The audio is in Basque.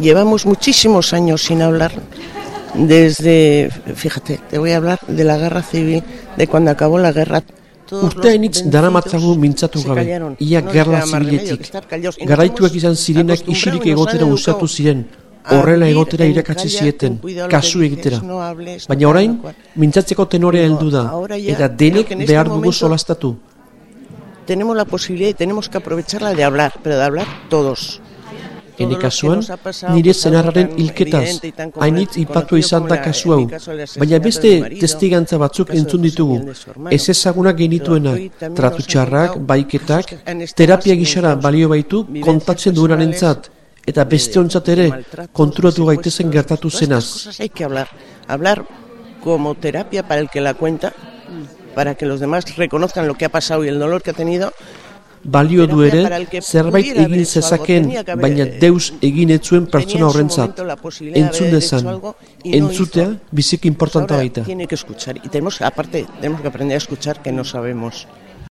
llevamos muchísimos años sin hablar desde, fíjate, te voy a hablar de la guerra civil, de cuando acabó la guerra. Urteainitz daramatzagu mintzatu gabe, ia gerla zibiletik. Garaituak izan zirenak isirik egotera usatu ziren, horrela egotera irakatsi zieten, kasu egitera. Baina orain, mintzatzeko tenorea heldu da, eta denek behar dugu solastatu. Tenemos la posibilidad y tenemos que aprovecharla de hablar, pero de hablar todos. Ene kasuan, nire zenarraren hilketaz, hainitz ipatu izan da kasu hau, baina beste testigantza batzuk entzun ditugu, ez ezagunak genituenak, tratutxarrak, baiketak, terapia gixara balio baitu kontatzen duenan entzat, eta beste ontzat ere konturatu gaitezen gertatu zenaz. Hablar, hablar como terapia para el que la cuenta, para que los demás reconozcan lo que ha pasado y el dolor que ha tenido, balio du ere, zerbait egin zezaken, baina deus egin etzuen pertsona horrentzat. Entzun dezan, entzutea biziki importanta baita. Tiene que escuchar, y tenemos, aparte, tenemos que aprender a escuchar que no sabemos.